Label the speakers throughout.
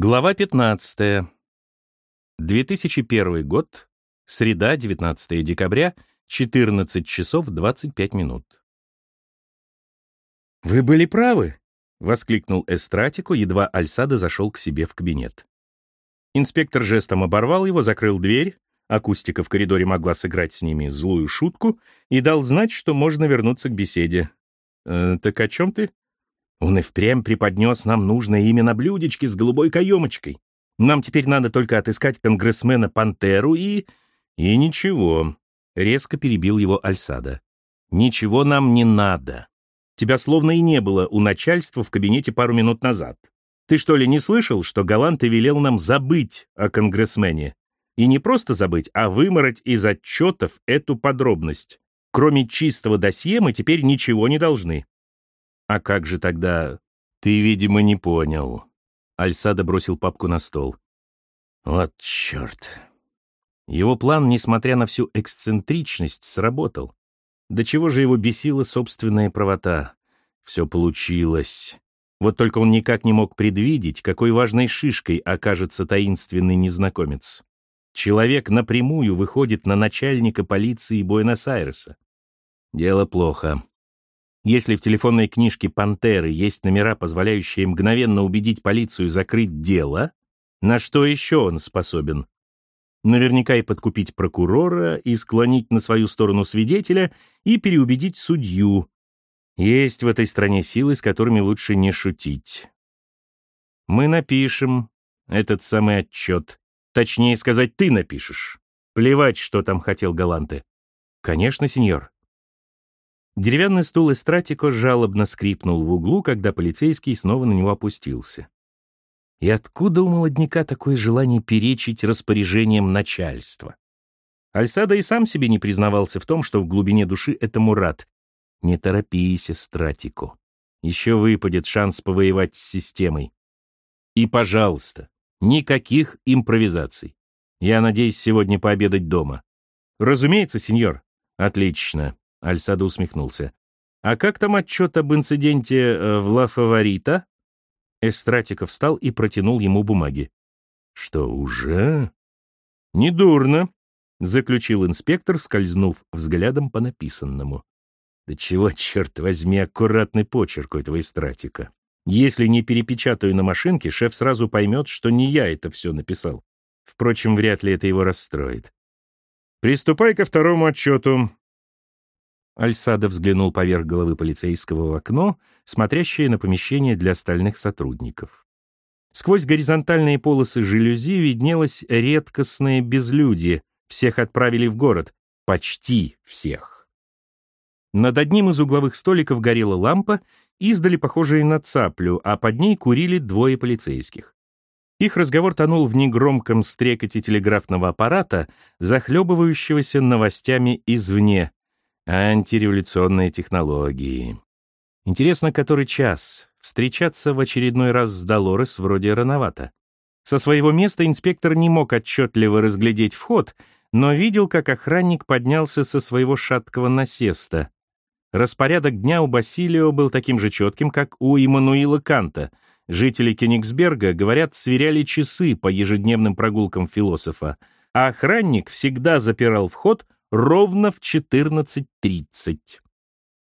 Speaker 1: Глава 15. 2001 год. Среда, 19 декабря, 14 часов 25 минут. «Вы были правы!» — воскликнул Эстратико, едва Альсада зашел к себе в кабинет. Инспектор жестом оборвал его, закрыл дверь, акустика в коридоре могла сыграть с ними злую шутку и дал знать, что можно вернуться к беседе. «Э, «Так о чем ты?» Он и впрямь преподнес нам нужное имя на блюдечке с голубой каемочкой. Нам теперь надо только отыскать конгрессмена Пантеру и... И ничего. Резко перебил его Альсада. Ничего нам не надо. Тебя словно и не было у начальства в кабинете пару минут назад. Ты что ли не слышал, что Галанте велел нам забыть о конгрессмене? И не просто забыть, а вымороть из отчетов эту подробность. Кроме чистого досье мы теперь ничего не должны. «А как же тогда...» «Ты, видимо, не понял». Альсада бросил папку на стол. «Вот черт». Его план, несмотря на всю эксцентричность, сработал. До чего же его бесила собственная правота? Все получилось. Вот только он никак не мог предвидеть, какой важной шишкой окажется таинственный незнакомец. Человек напрямую выходит на начальника полиции Буэнос-Айреса. Дело плохо. Если в телефонной книжке «Пантеры» есть номера, позволяющие мгновенно убедить полицию закрыть дело, на что еще он способен? Наверняка и подкупить прокурора, и склонить на свою сторону свидетеля, и переубедить судью. Есть в этой стране силы, с которыми лучше не шутить. Мы напишем этот самый отчет. Точнее сказать, ты напишешь. Плевать, что там хотел Галанте. Конечно, сеньор. Деревянный стул Эстратико жалобно скрипнул в углу, когда полицейский снова на него опустился. И откуда у молодняка такое желание перечить распоряжением начальства? Альсада и сам себе не признавался в том, что в глубине души этому рад. Не торопись, Эстратико. Еще выпадет шанс повоевать с системой. И, пожалуйста, никаких импровизаций. Я надеюсь сегодня пообедать дома. Разумеется, сеньор. Отлично. Альсадо усмехнулся. «А как там отчет об инциденте э, в Ла Фаворита?» Эстратиков встал и протянул ему бумаги. «Что, уже?» «Недурно», — заключил инспектор, скользнув взглядом по написанному. «Да чего, черт возьми, аккуратный почерк у этого эстратика. Если не перепечатаю на машинке, шеф сразу поймет, что не я это все написал. Впрочем, вряд ли это его расстроит. «Приступай ко второму отчету», Альсада взглянул поверх головы полицейского в окно, смотрящее на помещение для остальных сотрудников. Сквозь горизонтальные полосы жалюзи виднелось редкостное безлюдие. Всех отправили в город. Почти всех. Над одним из угловых столиков горела лампа, издали похожая на цаплю, а под ней курили двое полицейских. Их разговор тонул в негромком стрекоте телеграфного аппарата, захлебывающегося новостями извне, Антиреволюционные технологии. Интересно, который час? Встречаться в очередной раз с Долорес вроде рановато. Со своего места инспектор не мог отчетливо разглядеть вход, но видел, как охранник поднялся со своего шаткого насеста. Распорядок дня у Басилио был таким же четким, как у Иммануила Канта. Жители Кенигсберга, говорят, сверяли часы по ежедневным прогулкам философа, а охранник всегда запирал вход — ровно в 14.30.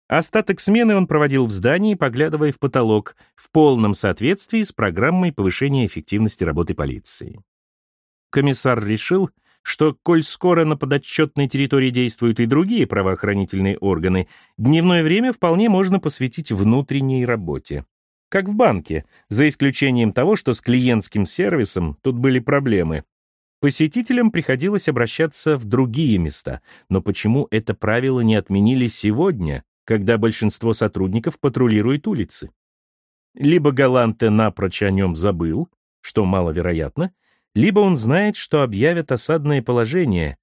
Speaker 1: Остаток смены он проводил в здании, поглядывая в потолок, в полном соответствии с программой повышения эффективности работы полиции. Комиссар решил, что, коль скоро на подотчетной территории действуют и другие правоохранительные органы, дневное время вполне можно посвятить внутренней работе. Как в банке, за исключением того, что с клиентским сервисом тут были проблемы. Посетителям приходилось обращаться в другие места, но почему это правило не отменили сегодня, когда большинство сотрудников патрулирует улицы? Либо Галанте напрочь о нем забыл, что маловероятно, либо он знает, что объявят осадное положение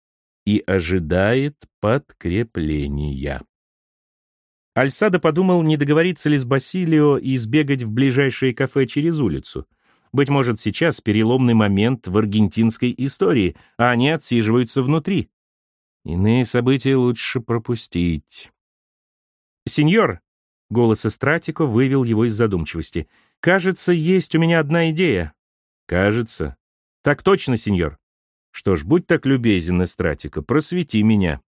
Speaker 1: и ожидает подкрепления. Альсада подумал, не договориться ли с Басилио и сбегать в ближайшее кафе через улицу — быть может, сейчас переломный момент в аргентинской истории, а они отсиживаются внутри. Иные события лучше пропустить. «Сеньор!» — голос Эстратико вывел его из задумчивости. «Кажется, есть у меня одна идея». Кажется. Так точно, сеньор. Что ж, будь так любезен, Эстратика, просвети меня.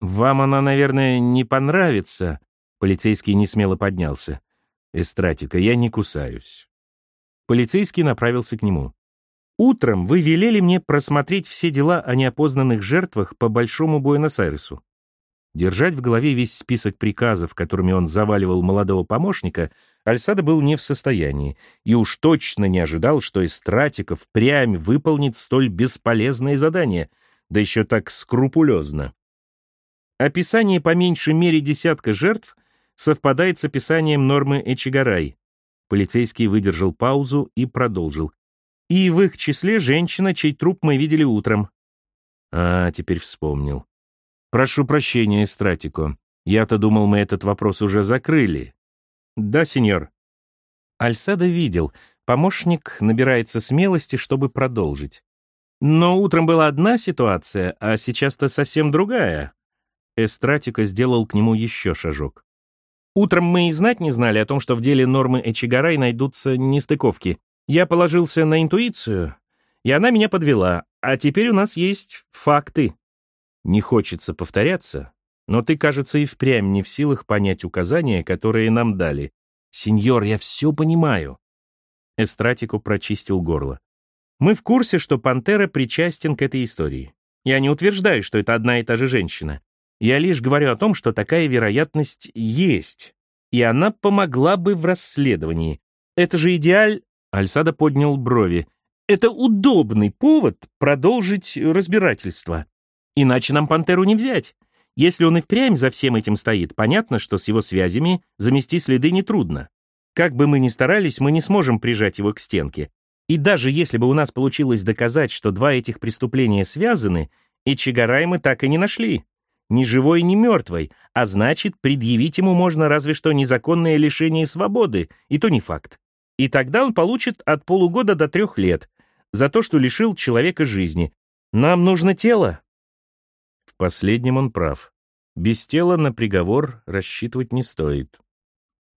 Speaker 1: Вам она, наверное, не понравится. Полицейский несмело поднялся. Эстратика, я не кусаюсь. Полицейский направился к нему. Утром вы велели мне просмотреть все дела о неопознанных жертвах по Большому Буэнос-Айресу. Держать в голове весь список приказов, которыми он заваливал молодого помощника, Альсада был не в состоянии и уж точно не ожидал, что Истратиков прямь выполнит столь бесполезное задание, да еще так скрупулезно. Описание по меньшей мере десятка жертв совпадает с описанием нормы Эчигарай. Полицейский выдержал паузу и продолжил. И в их числе женщина, чей труп мы видели утром. А, теперь вспомнил. «Прошу прощения, Эстратико. Я-то думал, мы этот вопрос уже закрыли». «Да, сеньор». Альсада видел. Помощник набирается смелости, чтобы продолжить. Но утром была одна ситуация, а сейчас-то совсем другая. Эстратико сделал к нему еще шажок. Утром мы и знать не знали о том, что в деле нормы Эчигарай найдутся нестыковки. Я положился на интуицию, и она меня подвела, а теперь у нас есть факты. Не хочется повторяться, но ты, кажется, и впрямь не в силах понять указания, которые нам дали. Сеньор, я все понимаю. Эстратику прочистил горло. Мы в курсе, что Пантера причастен к этой истории. Я не утверждаю, что это одна и та же женщина. Я лишь говорю о том, что такая вероятность есть, и она помогла бы в расследовании. Это же идеаль... Альсада поднял брови. Это удобный повод продолжить разбирательство. Иначе нам Пантеру не взять. Если он и впрямь за всем этим стоит, понятно, что с его связями замести следы нетрудно. Как бы мы ни старались, мы не сможем прижать его к стенке. И даже если бы у нас получилось доказать, что два этих преступления связаны, и Чигарай мы так и не нашли. Ни живой, ни мертвой, а значит, предъявить ему можно разве что незаконное лишение свободы, и то не факт. И тогда он получит от полугода до трех лет за то, что лишил человека жизни. Нам нужно тело, Последним он прав. Без тела на приговор рассчитывать не стоит.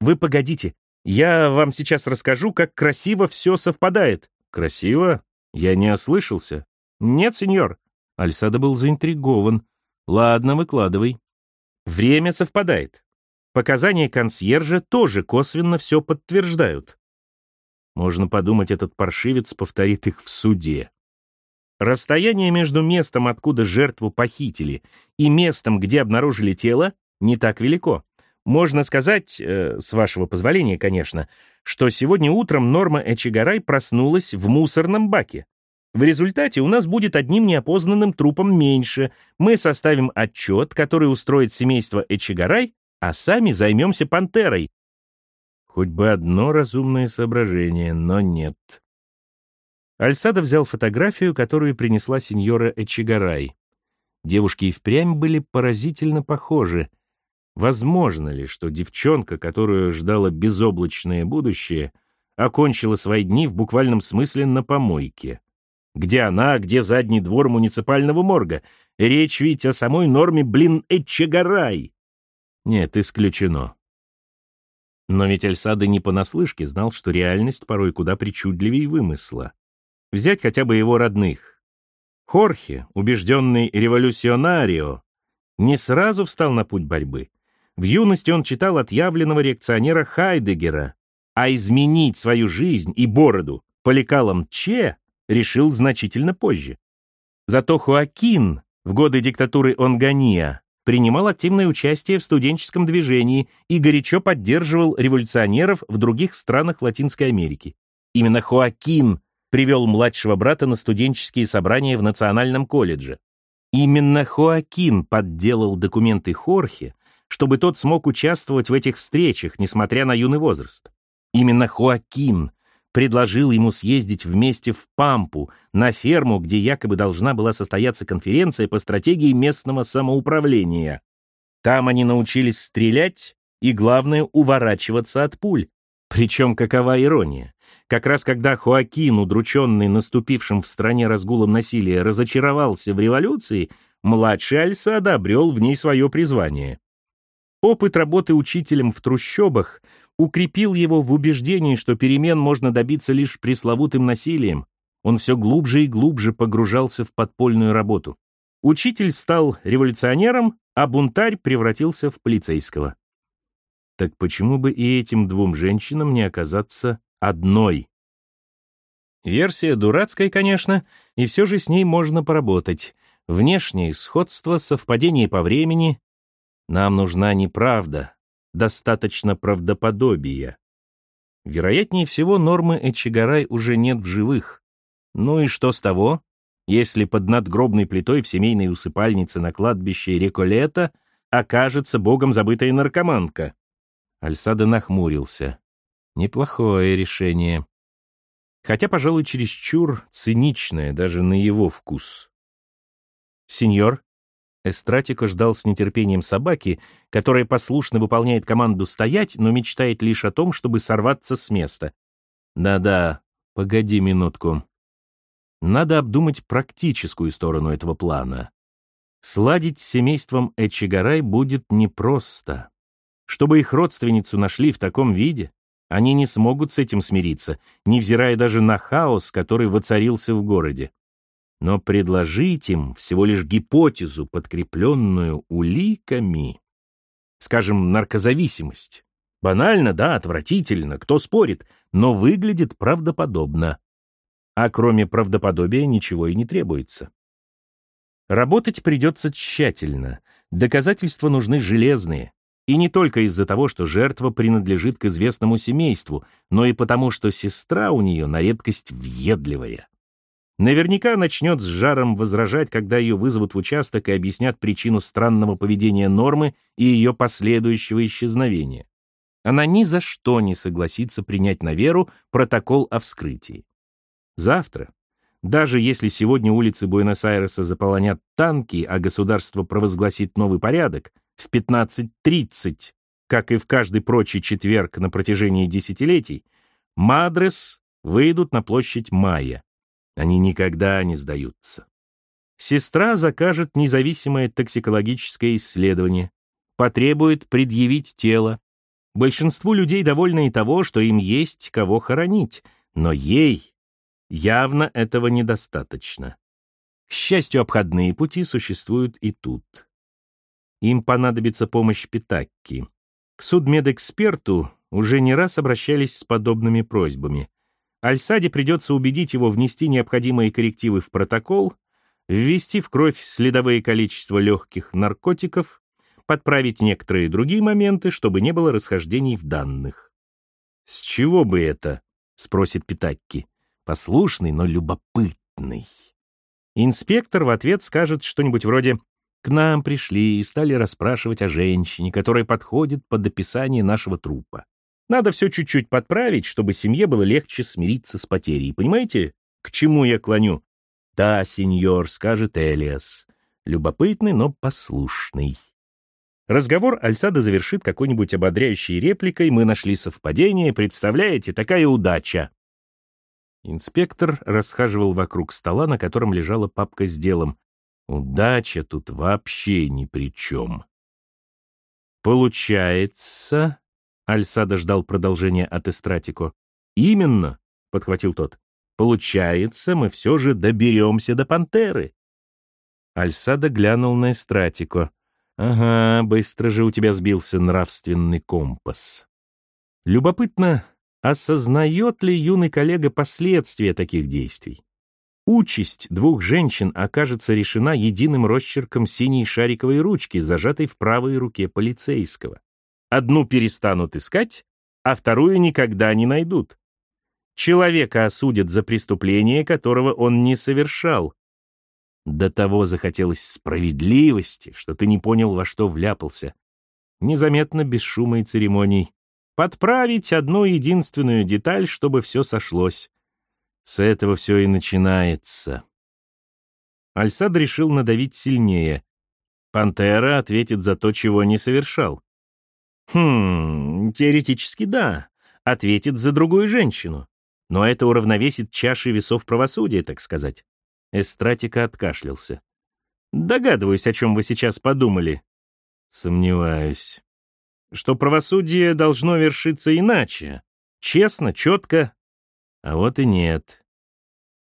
Speaker 1: Вы погодите, я вам сейчас расскажу, как красиво все совпадает. Красиво? Я не ослышался. Нет, сеньор. Альсада был заинтригован. Ладно, выкладывай. Время совпадает. Показания консьержа тоже косвенно все подтверждают. Можно подумать, этот паршивец повторит их в суде. Расстояние между местом, откуда жертву похитили, и местом, где обнаружили тело, не так велико. Можно сказать, э, с вашего позволения, конечно, что сегодня утром Норма Эчигарай проснулась в мусорном баке. В результате у нас будет одним неопознанным трупом меньше. Мы составим отчет, который устроит семейство Эчигарай, а сами займемся пантерой. Хоть бы одно разумное соображение, но нет. Альсада взял фотографию, которую принесла сеньора Эчигарай. Девушки и впрямь были поразительно похожи. Возможно ли, что девчонка, которую ждало безоблачное будущее, окончила свои дни в буквальном смысле на помойке? Где она, где задний двор муниципального морга? Речь ведь о самой норме, блин, Эчигарай. Нет, исключено. Но ведь Альсада не понаслышке знал, что реальность порой куда причудливее вымысла. Взять хотя бы его родных. Хорхе, убежденный революционарио, не сразу встал на путь борьбы. В юности он читал отъявленного реакционера Хайдегера, а изменить свою жизнь и бороду по лекалам Че решил значительно позже. Зато Хуакин в годы диктатуры Онгания принимал активное участие в студенческом движении и горячо поддерживал революционеров в других странах Латинской Америки. Именно Хуакин привел младшего брата на студенческие собрания в Национальном колледже. Именно Хоакин подделал документы Хорхе, чтобы тот смог участвовать в этих встречах, несмотря на юный возраст. Именно Хоакин предложил ему съездить вместе в Пампу, на ферму, где якобы должна была состояться конференция по стратегии местного самоуправления. Там они научились стрелять и, главное, уворачиваться от пуль. Причем какова ирония? Как раз когда Хоакин, удрученный наступившим в стране разгулом насилия, разочаровался в революции, младший Альса одобрел в ней свое призвание. Опыт работы учителем в трущобах укрепил его в убеждении, что перемен можно добиться лишь пресловутым насилием, он все глубже и глубже погружался в подпольную работу. Учитель стал революционером, а бунтарь превратился в полицейского. Так почему бы и этим двум женщинам не оказаться одной? Версия дурацкая, конечно, и все же с ней можно поработать. Внешнее сходство, совпадение по времени. Нам нужна не правда, достаточно правдоподобия. Вероятнее всего, нормы Эчигарай уже нет в живых. Ну и что с того, если под надгробной плитой в семейной усыпальнице на кладбище Реколета окажется богом забытая наркоманка? Альсада нахмурился. Неплохое решение. Хотя, пожалуй, чересчур циничное даже на его вкус. «Сеньор?» Эстратико ждал с нетерпением собаки, которая послушно выполняет команду стоять, но мечтает лишь о том, чтобы сорваться с места. «Да-да, погоди минутку. Надо обдумать практическую сторону этого плана. Сладить с семейством Эчигарай будет непросто. Чтобы их родственницу нашли в таком виде, они не смогут с этим смириться, невзирая даже на хаос, который воцарился в городе. Но предложить им всего лишь гипотезу, подкрепленную уликами, скажем, наркозависимость. Банально, да, отвратительно, кто спорит, но выглядит правдоподобно. А кроме правдоподобия ничего и не требуется. Работать придется тщательно, доказательства нужны железные, и не только из-за того, что жертва принадлежит к известному семейству, но и потому, что сестра у нее на редкость въедливая. Наверняка начнет с жаром возражать, когда ее вызовут в участок и объяснят причину странного поведения Нормы и ее последующего исчезновения. Она ни за что не согласится принять на веру протокол о вскрытии. Завтра, даже если сегодня улицы Буэнос-Айреса заполонят танки, а государство провозгласит новый порядок, в 15.30, как и в каждый прочий четверг на протяжении десятилетий, Мадрес выйдут на площадь Майя. Они никогда не сдаются. Сестра закажет независимое токсикологическое исследование, потребует предъявить тело. Большинству людей довольны и того, что им есть кого хоронить, но ей явно этого недостаточно. К счастью, обходные пути существуют и тут. Им понадобится помощь Питакки. К судмедэксперту уже не раз обращались с подобными просьбами. Альсаде придется убедить его внести необходимые коррективы в протокол, ввести в кровь следовые количества легких наркотиков, подправить некоторые другие моменты, чтобы не было расхождений в данных. «С чего бы это?» — спросит Питакки. «Послушный, но любопытный». Инспектор в ответ скажет что-нибудь вроде к нам пришли и стали расспрашивать о женщине, которая подходит под описание нашего трупа. Надо все чуть-чуть подправить, чтобы семье было легче смириться с потерей. Понимаете, к чему я клоню? Да, сеньор, скажет Элиас. Любопытный, но послушный. Разговор Альсада завершит какой-нибудь ободряющей репликой «Мы нашли совпадение, представляете, такая удача!» Инспектор расхаживал вокруг стола, на котором лежала папка с делом. Удача тут вообще ни при чем. Получается... Альсада ждал продолжения от Эстратико. «Именно», — подхватил тот, — «получается, мы все же доберемся до пантеры». Альсада глянул на Эстратико. «Ага, быстро же у тебя сбился нравственный компас». Любопытно, осознает ли юный коллега последствия таких действий? Участь двух женщин окажется решена единым росчерком синей шариковой ручки, зажатой в правой руке полицейского. Одну перестанут искать, а вторую никогда не найдут. Человека осудят за преступление, которого он не совершал. До того захотелось справедливости, что ты не понял, во что вляпался. Незаметно, без шума и церемоний. Подправить одну единственную деталь, чтобы все сошлось. С этого все и начинается. Альсад решил надавить сильнее. Пантера ответит за то, чего не совершал. Хм, теоретически да, ответит за другую женщину. Но это уравновесит чаши весов правосудия, так сказать. Эстратика откашлялся. Догадываюсь, о чем вы сейчас подумали. Сомневаюсь. Что правосудие должно вершиться иначе. Честно, четко, а вот и нет.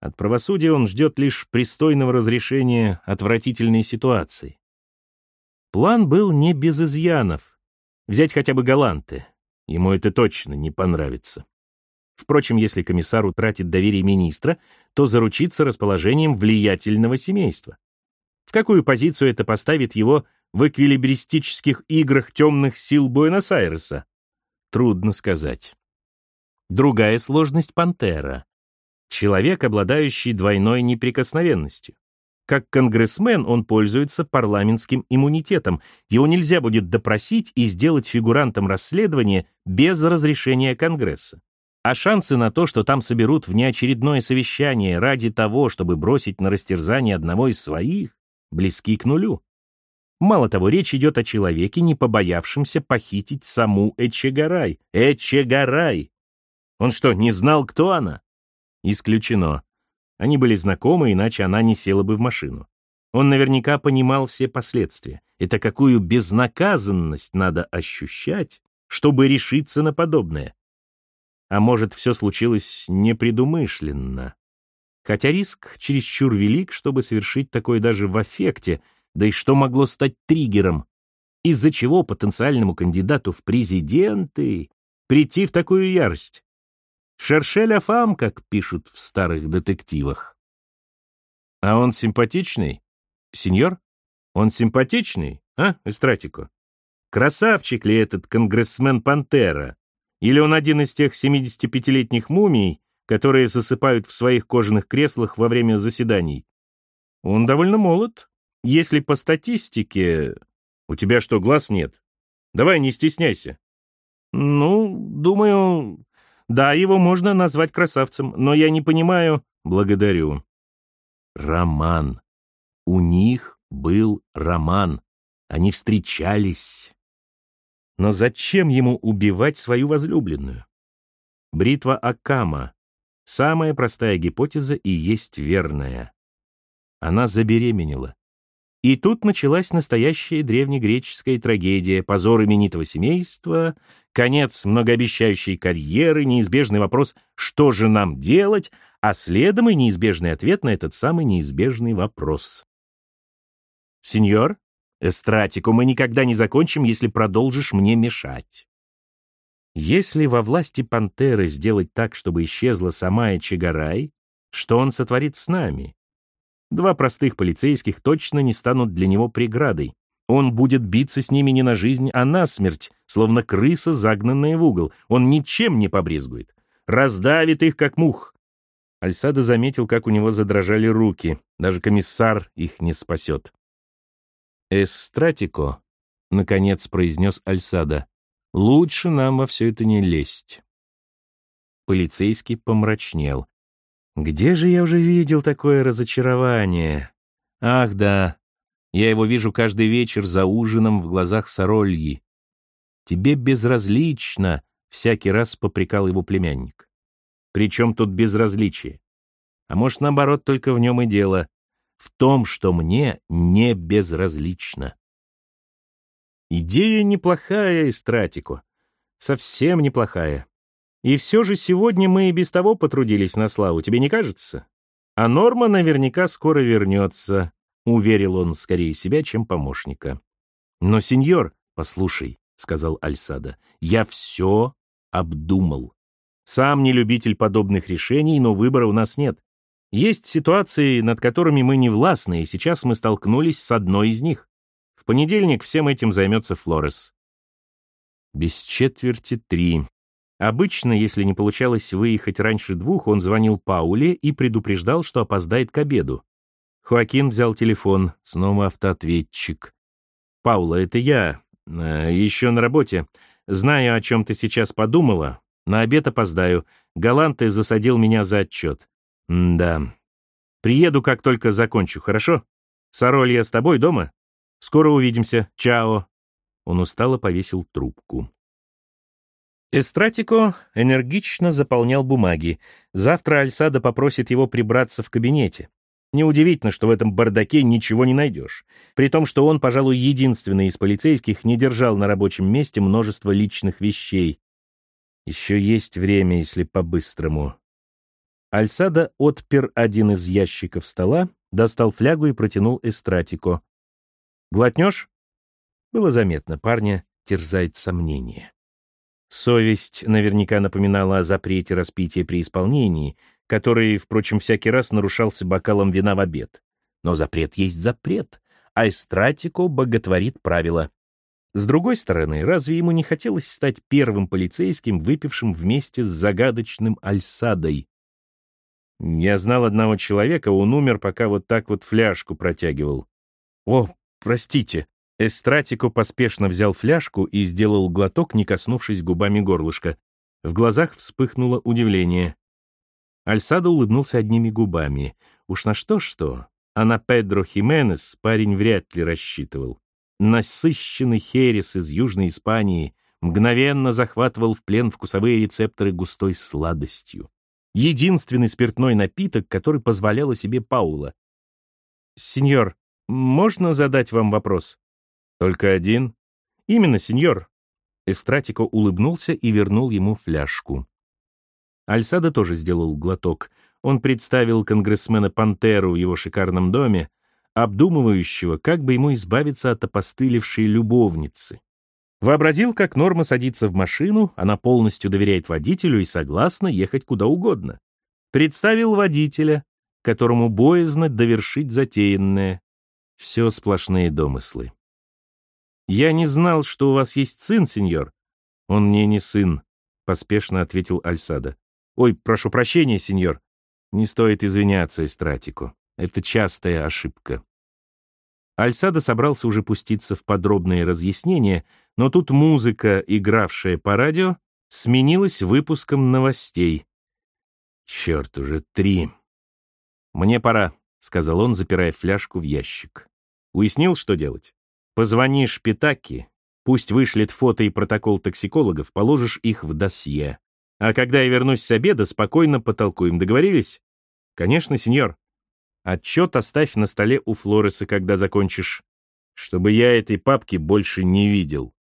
Speaker 1: От правосудия он ждет лишь пристойного разрешения отвратительной ситуации. План был не без изъянов. Взять хотя бы галанты. Ему это точно не понравится. Впрочем, если комиссар утратит доверие министра, то заручится расположением влиятельного семейства. В какую позицию это поставит его в эквилибристических играх темных сил Буэнос-Айреса? Трудно сказать. Другая сложность — пантера. Человек, обладающий двойной неприкосновенностью. Как конгрессмен он пользуется парламентским иммунитетом. Его нельзя будет допросить и сделать фигурантом расследования без разрешения Конгресса. А шансы на то, что там соберут внеочередное совещание ради того, чтобы бросить на растерзание одного из своих, близки к нулю. Мало того, речь идет о человеке, не побоявшемся похитить саму Эчегарай. Эчегарай! Он что, не знал, кто она? Исключено. Они были знакомы, иначе она не села бы в машину. Он наверняка понимал все последствия. Это какую безнаказанность надо ощущать, чтобы решиться на подобное. А может, все случилось непредумышленно. Хотя риск чересчур велик, чтобы совершить такое даже в аффекте, да и что могло стать триггером, из-за чего потенциальному кандидату в президенты прийти в такую ярость. Шершеля фам, как пишут в старых детективах. А он симпатичный? Сеньор? Он симпатичный, а, Эстратико? Красавчик ли этот конгрессмен Пантера? Или он один из тех 75-летних мумий, которые засыпают в своих кожаных креслах во время заседаний? Он довольно молод. Если по статистике... У тебя что, глаз нет? Давай, не стесняйся. Ну, думаю, да, его можно назвать красавцем, но я не понимаю... Благодарю. Роман. У них был роман. Они встречались. Но зачем ему убивать свою возлюбленную? Бритва Акама. Самая простая гипотеза и есть верная. Она забеременела. И тут началась настоящая древнегреческая трагедия, позор именитого семейства, конец многообещающей карьеры, неизбежный вопрос «что же нам делать?», а следом и неизбежный ответ на этот самый неизбежный вопрос. «Сеньор, эстратику мы никогда не закончим, если продолжишь мне мешать». Если во власти пантеры сделать так, чтобы исчезла сама Эчегарай, что он сотворит с нами? Два простых полицейских точно не станут для него преградой. Он будет биться с ними не на жизнь, а на смерть, словно крыса, загнанная в угол. Он ничем не побрезгует. Раздавит их, как мух. Альсада заметил, как у него задрожали руки. Даже комиссар их не спасет. «Эстратико», — наконец произнес Альсада, — «лучше нам во все это не лезть». Полицейский помрачнел. Где же я уже видел такое разочарование? Ах да, я его вижу каждый вечер за ужином в глазах Сорольи. Тебе безразлично, всякий раз попрекал его племянник. Причем тут безразличие? А может, наоборот, только в нем и дело. В том, что мне не безразлично. Идея неплохая, Истратико. Совсем неплохая. И все же сегодня мы и без того потрудились на славу, тебе не кажется? А Норма наверняка скоро вернется, уверил он скорее себя, чем помощника. Но, сеньор, послушай, сказал Альсада, я все обдумал. Сам не любитель подобных решений, но выбора у нас нет. Есть ситуации, над которыми мы не властны, и сейчас мы столкнулись с одной из них. В понедельник всем этим займется Флорес. Без четверти три. Обычно, если не получалось выехать раньше двух, он звонил Пауле и предупреждал, что опоздает к обеду. Хоакин взял телефон, снова автоответчик. «Паула, это я. Э, еще на работе. Знаю, о чем ты сейчас подумала. На обед опоздаю. Галанты засадил меня за отчет. М да. Приеду, как только закончу, хорошо? Сароль, я с тобой дома? Скоро увидимся. Чао». Он устало повесил трубку. Эстратико энергично заполнял бумаги. Завтра Альсада попросит его прибраться в кабинете. Неудивительно, что в этом бардаке ничего не найдешь. При том, что он, пожалуй, единственный из полицейских не держал на рабочем месте множество личных вещей. Еще есть время, если по-быстрому. Альсада отпер один из ящиков стола, достал флягу и протянул эстратико. «Глотнешь?» Было заметно, парня терзает сомнение. Совесть наверняка напоминала о запрете распития при исполнении, который, впрочем, всякий раз нарушался бокалом вина в обед. Но запрет есть запрет, а эстратико боготворит правила. С другой стороны, разве ему не хотелось стать первым полицейским, выпившим вместе с загадочным Альсадой? Я знал одного человека, он умер, пока вот так вот фляжку протягивал. О, простите. Эстратико поспешно взял фляжку и сделал глоток, не коснувшись губами горлышка. В глазах вспыхнуло удивление. Альсадо улыбнулся одними губами. Уж на что-что, а на Педро Хименес парень вряд ли рассчитывал. Насыщенный херес из Южной Испании мгновенно захватывал в плен вкусовые рецепторы густой сладостью единственный спиртной напиток, который позволяла себе Паула. «Сеньор, можно задать вам вопрос?» «Только один?» «Именно, сеньор». Эстратико улыбнулся и вернул ему фляжку. Альсада тоже сделал глоток. Он представил конгрессмена Пантеру в его шикарном доме, обдумывающего, как бы ему избавиться от опостылевшей любовницы. Вообразил, как Норма садится в машину, она полностью доверяет водителю и согласна ехать куда угодно. Представил водителя, которому боязно довершить затеянное. Все сплошные домыслы. «Я не знал, что у вас есть сын, сеньор». «Он мне не сын», — поспешно ответил Альсада. «Ой, прошу прощения, сеньор. Не стоит извиняться, Эстратику. Это частая ошибка». Альсада собрался уже пуститься в подробные разъяснения, но тут музыка, игравшая по радио, сменилась выпуском новостей. «Черт, уже три!» «Мне пора», — сказал он, запирая фляжку в ящик. Уяснил, что делать? «Позвонишь Питаки, пусть вышлет фото и протокол токсикологов, положишь их в досье. А когда я вернусь с обеда, спокойно потолкуем. Договорились?» «Конечно, сеньор», Отчет оставь на столе у Флореса, когда закончишь, чтобы я этой папки больше не видел.